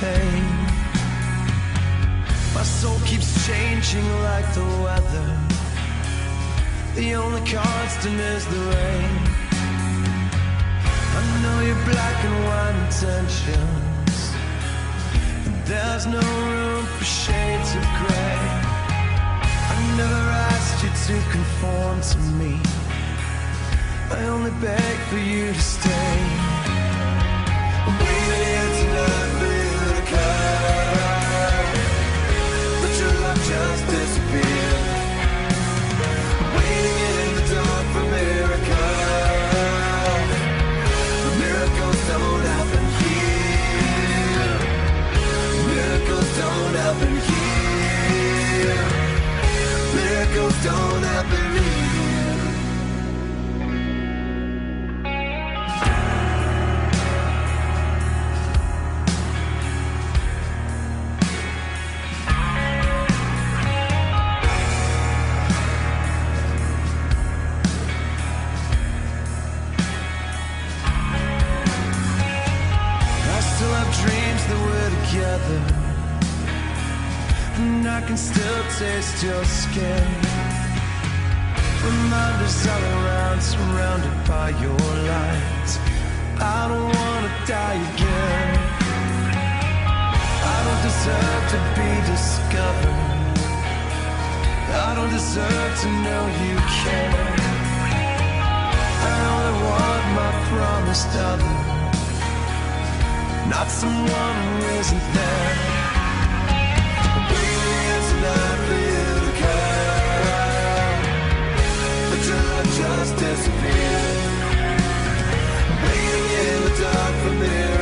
pain. My soul keeps changing like the weather. The only constant is the rain. I know your black and white intentions. There's no room for shades of gray. I never asked you to conform to me. I only beg for you to stay. Still taste your skin. Reminders all around, surrounded by your light. I don't wanna die again. I don't deserve to be discovered. I don't deserve to know you care. I only want my promised other not someone who isn't there. Waiting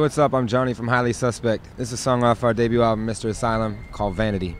What's up? I'm Johnny from Highly Suspect. This is a song off our debut album, Mr. Asylum, called Vanity.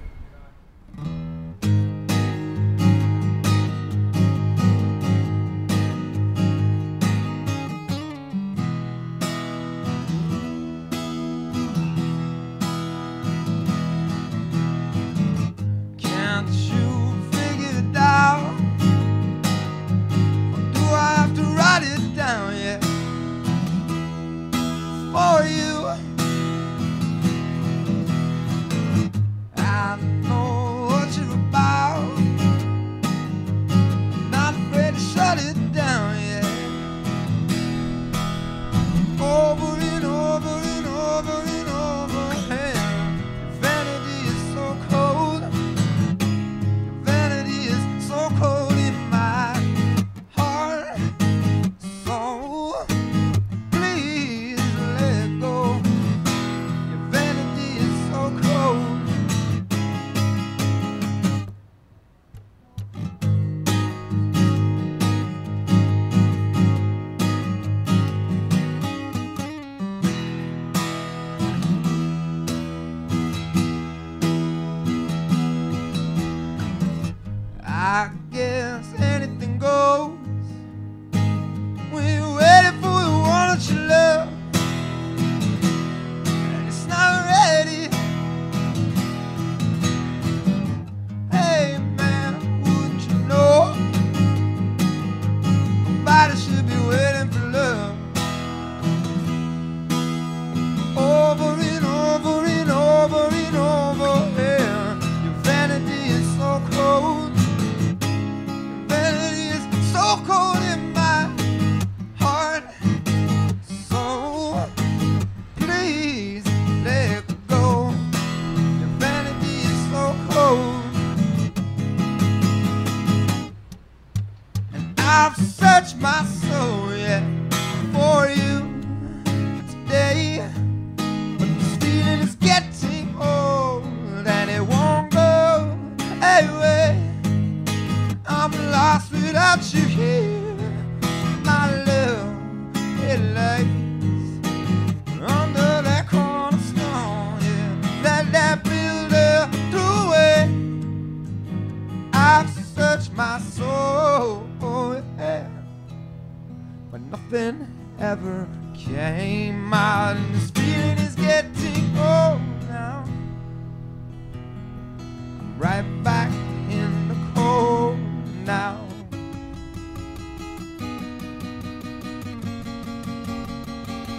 right back in the cold now.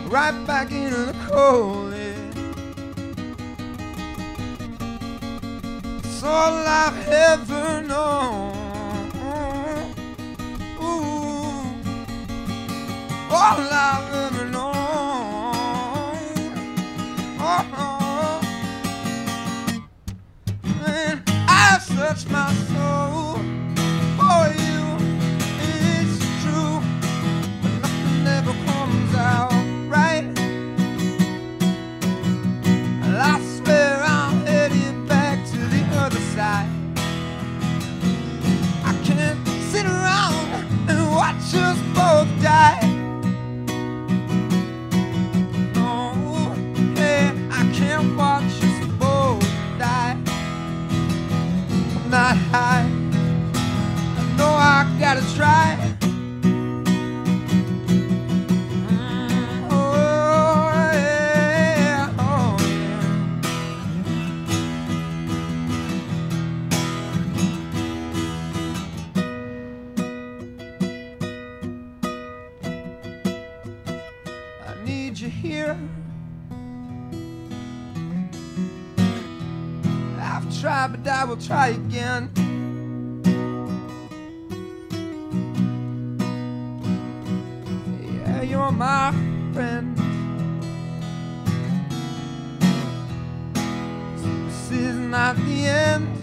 Right back in the cold. Yeah. It's all I've ever known. Ooh. All I've ever known. Search my soul is not the end.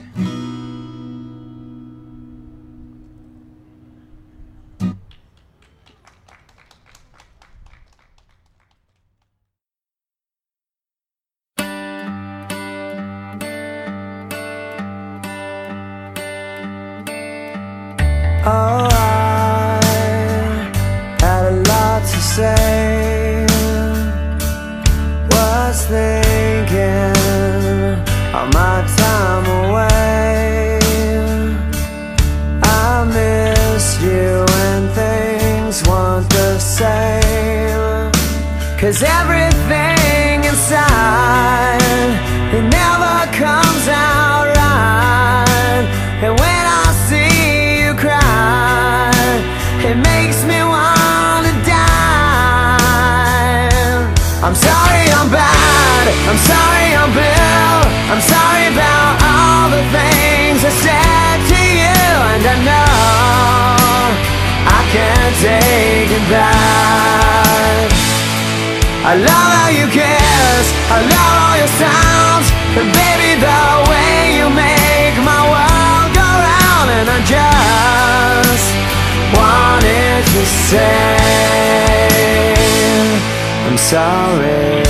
I'm sorry I'm bad, I'm sorry I'm Bill. I'm sorry about all the things I said to you, and I know I can't take it back. I love how you kiss, I love all your sounds, and baby the way you make my world go round, and I just wanted to say I'm sorry.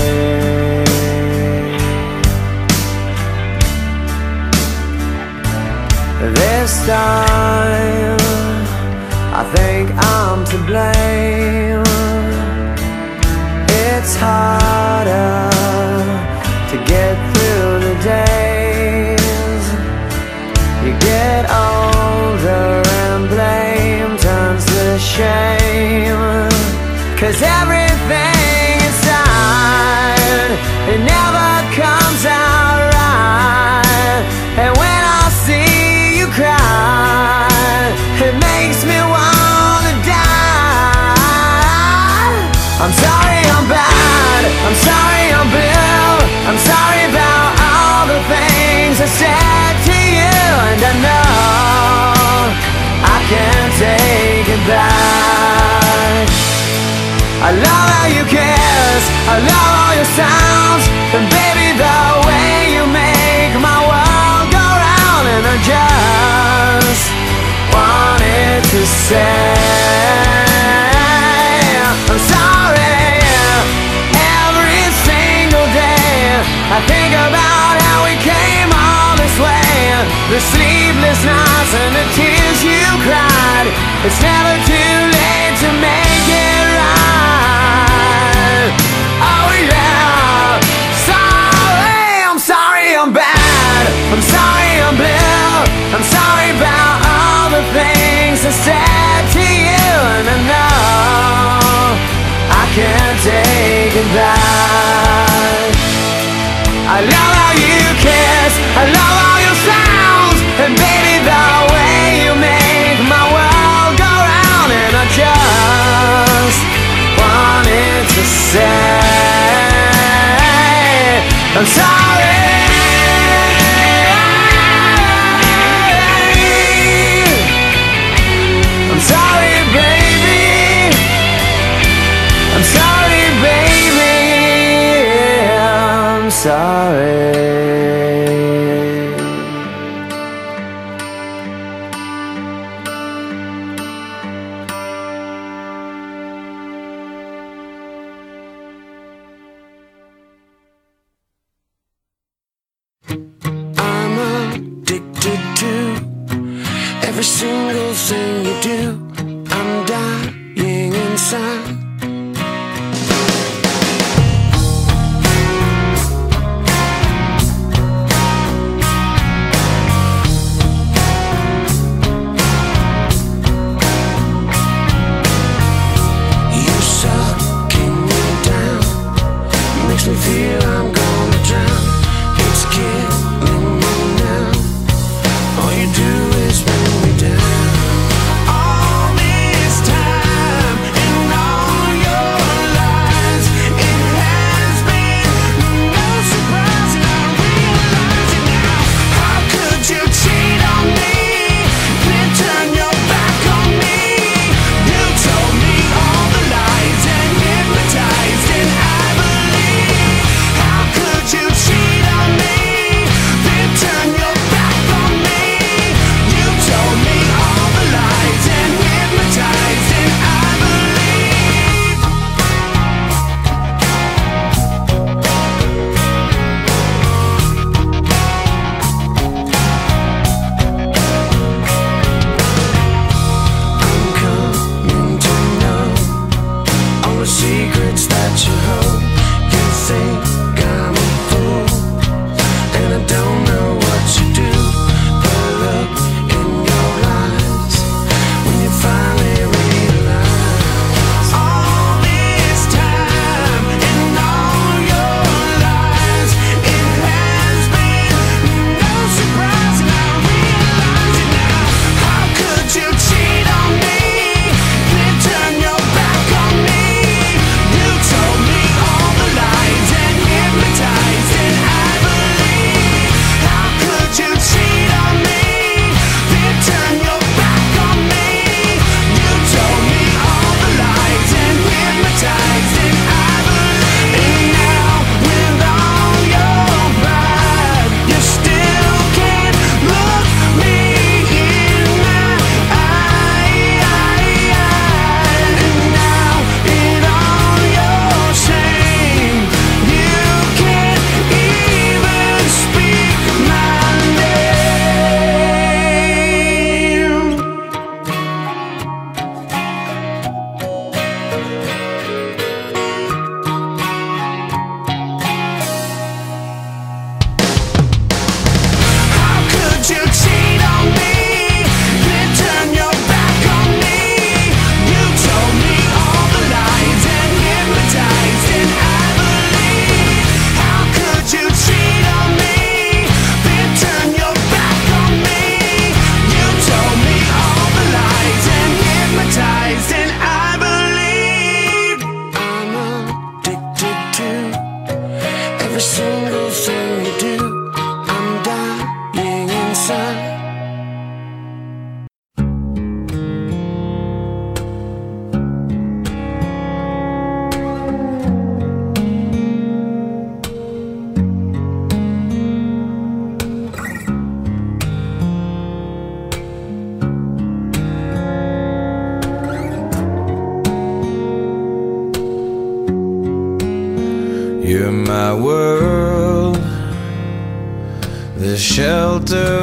This time, I think I'm to blame. It's harder to get through the days. You get older and blame turns to shame. Cause everything I'm sorry I'm Bill. I'm sorry about all the things I said to you, and I know I can't take it back. I love how you kiss, I love all your sounds, and baby the way you make my world go round, and I just wanted to say the sleepless nights and the tears you cried. It's never too late to make it right. Oh yeah, sorry, I'm sorry I'm bad. I'm sorry I'm blue. I'm sorry about all the things I said to you, and I know I can't take it back. I love I'm sorry.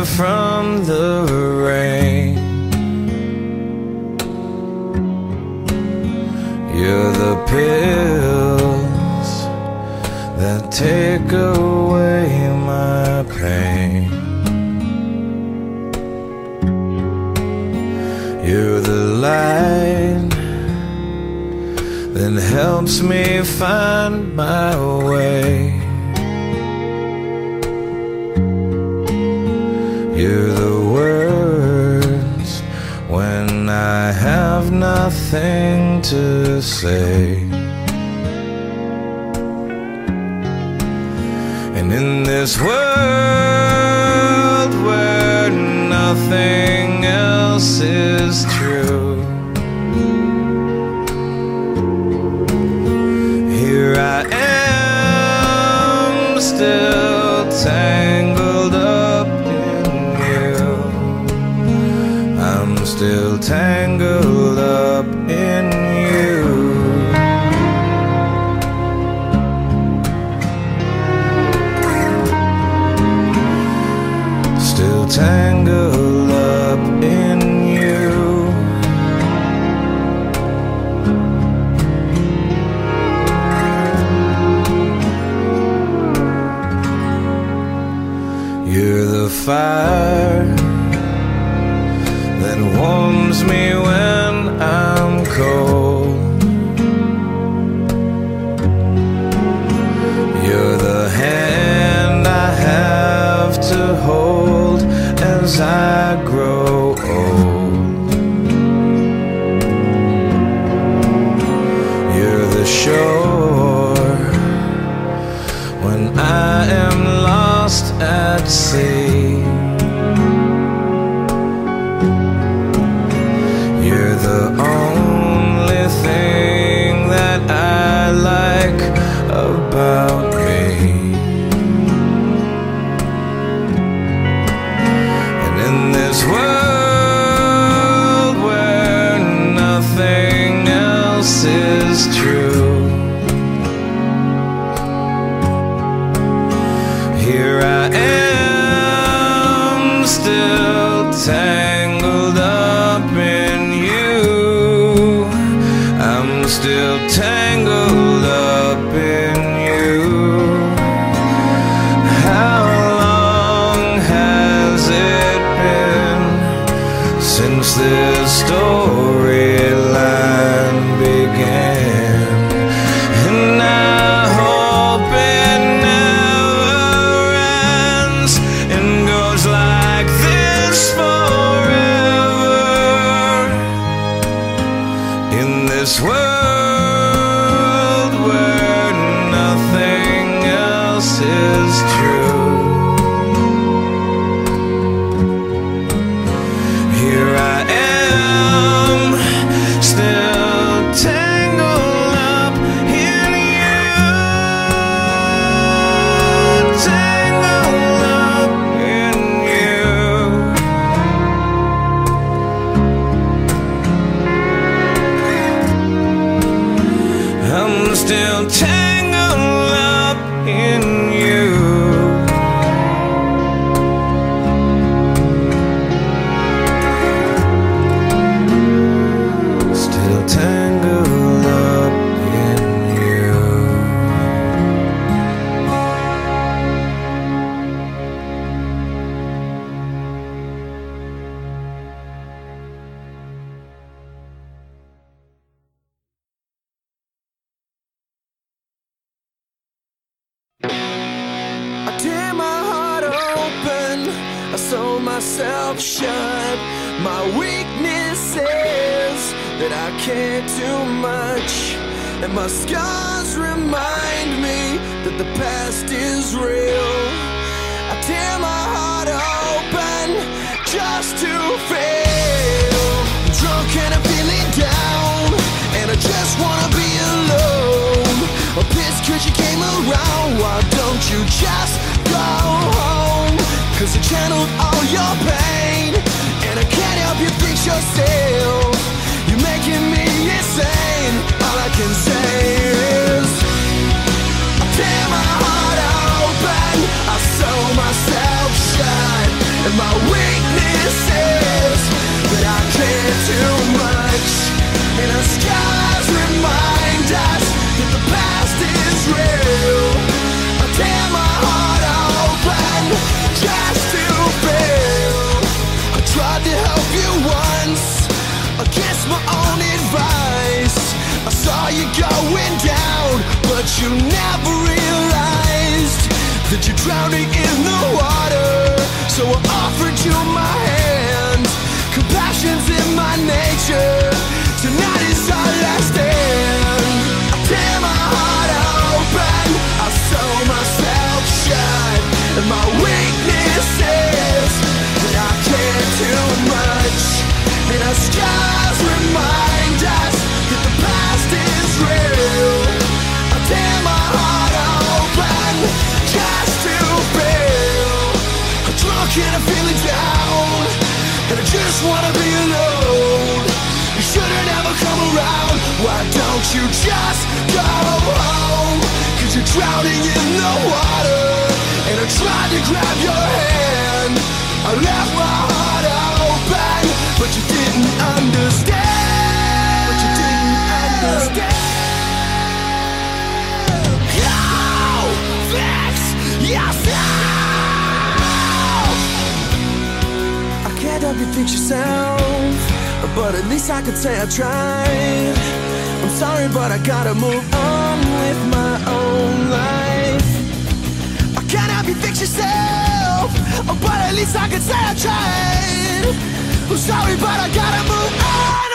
from the rain. You're the pills that take away my pain. You're the light that helps me find my way. Thing to say. And in this world where nothing else is true, here I am still tangled up in you. I'm still tangled up fire that warms me when I'm cold. You're the hand I have to hold as I grow old. You're the shore when I am lost at sea. Scars remind me that the past is real. I tear my heart open just to feel drunk and I'm feeling down, and I just wanna be alone. I'm pissed cause you came around, why don't you just go home? Cause I channeled all your pain, and I can't help you fix yourself. Making me insane, all I can say is I tear my heart open, I sew myself shut, and my weakness is I care too much, and scars remind us that the past is real. I tear my heart open just saw you going down, but you never realized that you're drowning in the water. So I offered you my hand. Compassion's in my nature. Tonight is our last stand. I tear my heart open. I sew myself shut. Can't feel it down. And I just wanna be alone. You shouldn't ever come around. Why don't you just go home? Cause you're drowning in the water. And I tried to grab your hand fix yourself, but at least I could say I tried. I'm sorry, but I gotta move on with my own life. I can't help you fix yourself, but at least I could say I tried. I'm sorry, but I gotta move on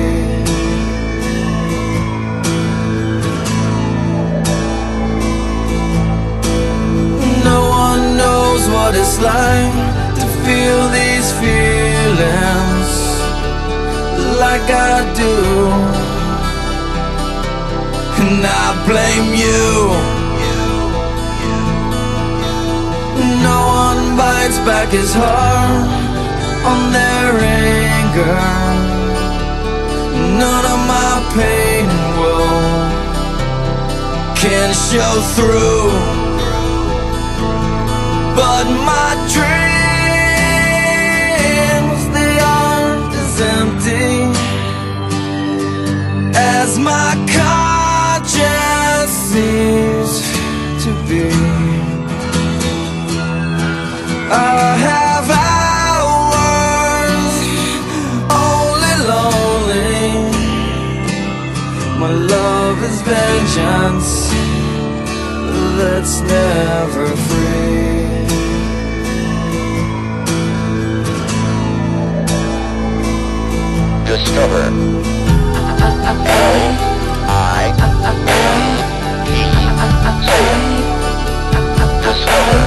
Like I do. And I blame you. No one bites back his heart on their anger. None of my pain and woe can show through. But my dreams, that's never free. Discover. L I E. Discover.